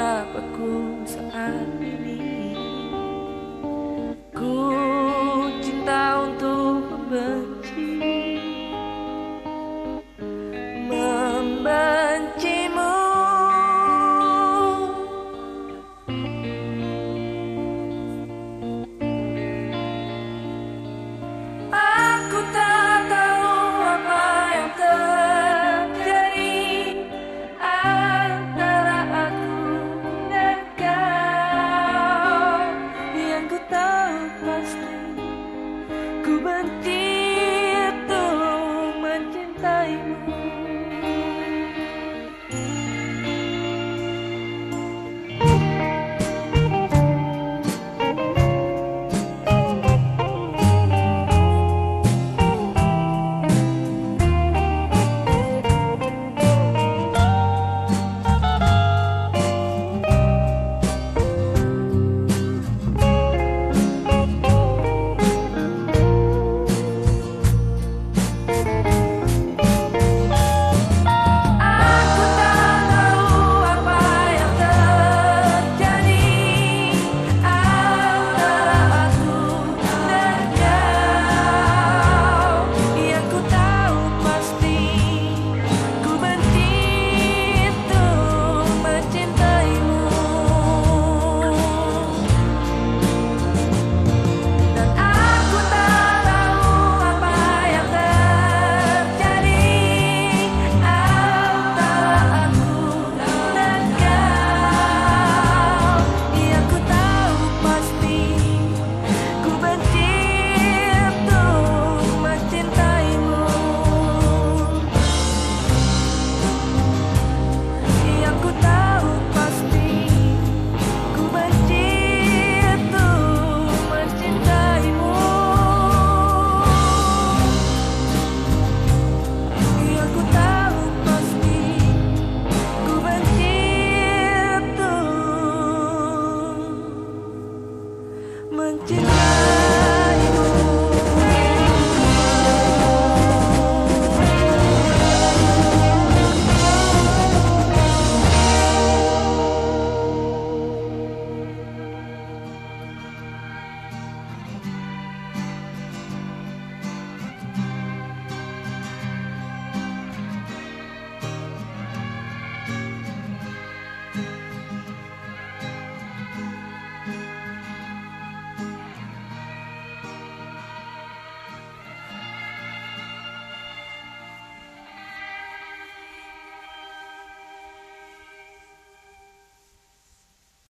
大不在吗